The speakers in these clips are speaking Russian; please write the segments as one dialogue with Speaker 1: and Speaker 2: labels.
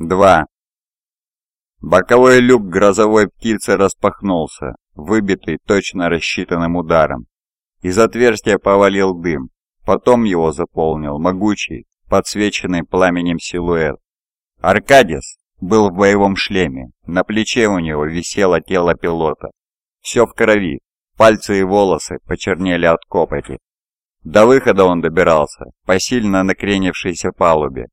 Speaker 1: 2. Боковой люк грозовой птицы распахнулся, выбитый точно рассчитанным ударом. Из отверстия повалил дым, потом его заполнил могучий, подсвеченный пламенем силуэт. Аркадис был в боевом шлеме, на плече у него висело тело пилота. Все в крови, пальцы и волосы почернели от копоти. До выхода он добирался по сильно накренившейся палубе,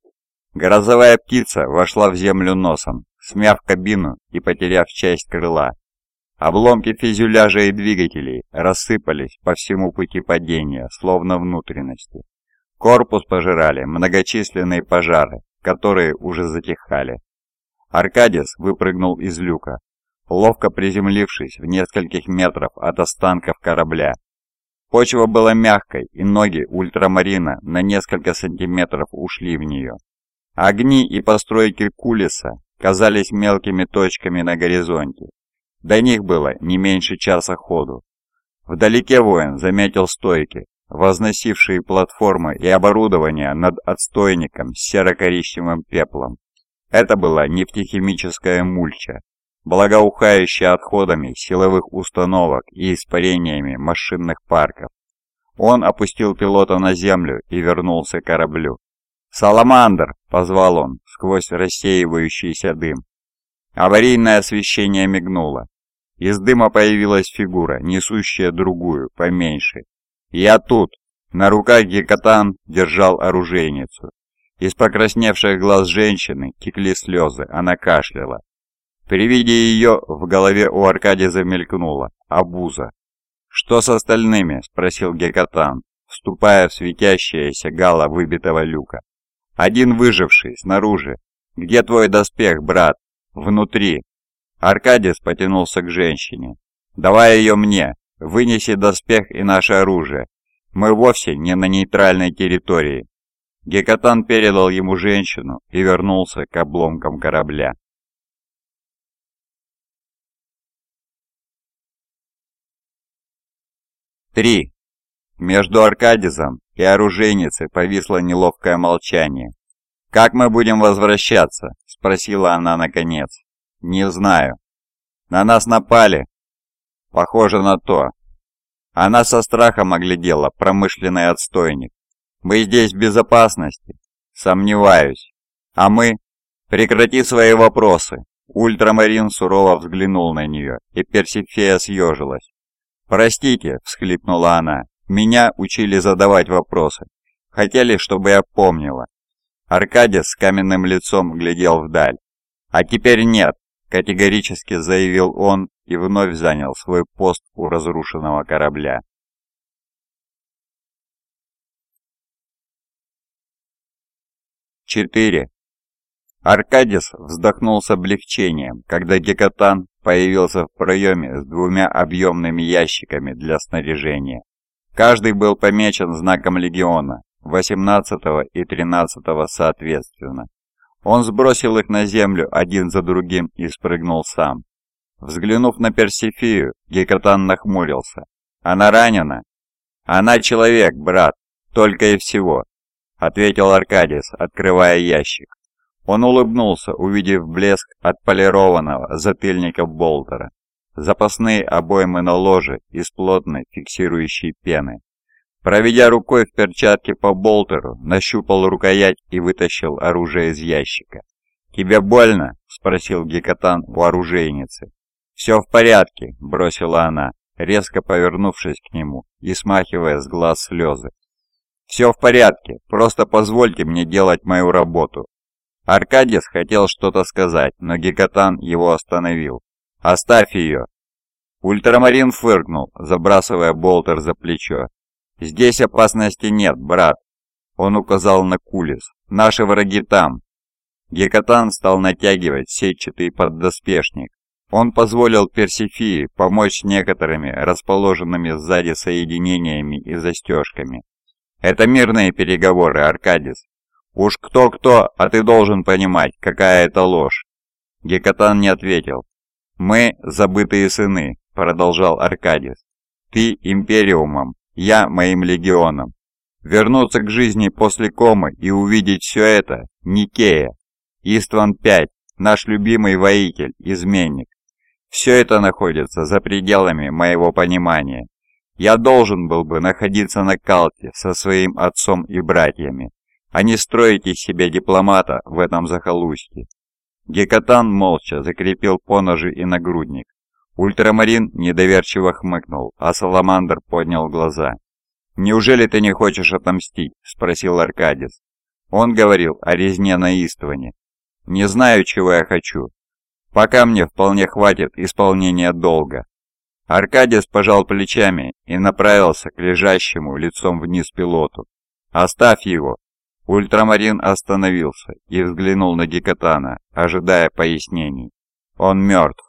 Speaker 1: Грозовая птица вошла в землю носом, смяв кабину и потеряв часть крыла. Обломки фюзеляжа и двигателей рассыпались по всему пути падения, словно внутренности. Корпус пожирали многочисленные пожары, которые уже затихали. Аркадис выпрыгнул из люка, ловко приземлившись в нескольких метров от останков корабля. Почва была мягкой, и ноги ультрамарина на несколько сантиметров ушли в нее. Огни и постройки Кулиса казались мелкими точками на горизонте. До них было не меньше часа ходу. Вдалеке воин заметил стойки, возносившие платформы и оборудование над отстойником с серо-коричневым пеплом. Это была нефтехимическая мульча, благоухающая отходами силовых установок и испарениями машинных парков. Он опустил пилота на землю и вернулся к кораблю. «Саламандр!» — позвал он сквозь рассеивающийся дым. Аварийное освещение мигнуло. Из дыма появилась фигура, несущая другую, поменьше. «Я тут!» На руках Гекатан держал оружейницу. Из покрасневших глаз женщины текли слезы, она кашляла. При виде ее в голове у Аркадия замелькнула обуза. «Что с остальными?» — спросил Гекатан, вступая в светящееся гало выбитого люка. Один выживший, снаружи. Где твой доспех, брат? Внутри. Аркадис потянулся к женщине. Давай ее мне. Вынеси доспех и наше оружие. Мы вовсе не на нейтральной территории. Гекатан передал ему женщину и вернулся к обломкам корабля. Три. Между Аркадизом и оружейницей повисло неловкое молчание. «Как мы будем возвращаться?» – спросила она наконец. «Не знаю». «На нас напали?» «Похоже на то». Она со страхом оглядела промышленный отстойник. «Мы здесь в безопасности?» «Сомневаюсь». «А мы?» «Прекрати свои вопросы!» Ультрамарин сурово взглянул на нее, и Персифея съежилась. «Простите», — всхлипнула она, меня учили задавать вопросы. Хотели, чтобы я помнила. Аркадий с каменным лицом глядел вдаль. «А теперь нет», — категорически заявил он и вновь занял свой пост у разрушенного корабля. Четыре. Аркадис вздохнул с облегчением, когда Гекатан появился в проеме с двумя объемными ящиками для снаряжения. Каждый был помечен знаком легиона, 18 и 13 соответственно. Он сбросил их на землю один за другим и спрыгнул сам. Взглянув на Персифию, Гекатан нахмурился. «Она ранена?» «Она человек, брат, только и всего», — ответил Аркадис, открывая ящик. Он улыбнулся, увидев блеск отполированного затыльника Болтера запасные обоймы на ложе из плотной фиксирующей пены. Проведя рукой в перчатке по болтеру, нащупал рукоять и вытащил оружие из ящика. «Тебе больно?» – спросил Гекатан у оружейницы. «Все в порядке», – бросила она, резко повернувшись к нему и смахивая с глаз слезы. «Все в порядке, просто позвольте мне делать мою работу». Аркадис хотел что-то сказать, но Гекатан его остановил. «Оставь ее!» Ультрамарин фыркнул, забрасывая болтер за плечо. «Здесь опасности нет, брат!» Он указал на Кулис. «Наши враги там!» Гекатан стал натягивать сетчатый поддоспешник. Он позволил Персифии помочь с некоторыми расположенными сзади соединениями и застежками. «Это мирные переговоры, Аркадис. Уж кто-кто, а ты должен понимать, какая это ложь!» Гекатан не ответил. «Мы – забытые сыны», – продолжал Аркадис. «Ты – Империумом, я – моим легионом. Вернуться к жизни после комы и увидеть все это – Никея. Истван-5, наш любимый воитель, изменник. Все это находится за пределами моего понимания. Я должен был бы находиться на Калте со своим отцом и братьями, а не строить из себя дипломата в этом захолустье. Гекатан молча закрепил поножи и нагрудник. Ультрамарин недоверчиво хмыкнул, а Саламандр поднял глаза. «Неужели ты не хочешь отомстить?» – спросил Аркадис. Он говорил о резне на Истване. «Не знаю, чего я хочу. Пока мне вполне хватит исполнения долга». Аркадис пожал плечами и направился к лежащему лицом вниз пилоту. «Оставь его!» Ультрамарин остановился и взглянул на Гекатана, ожидая пояснений. «Он мертв!»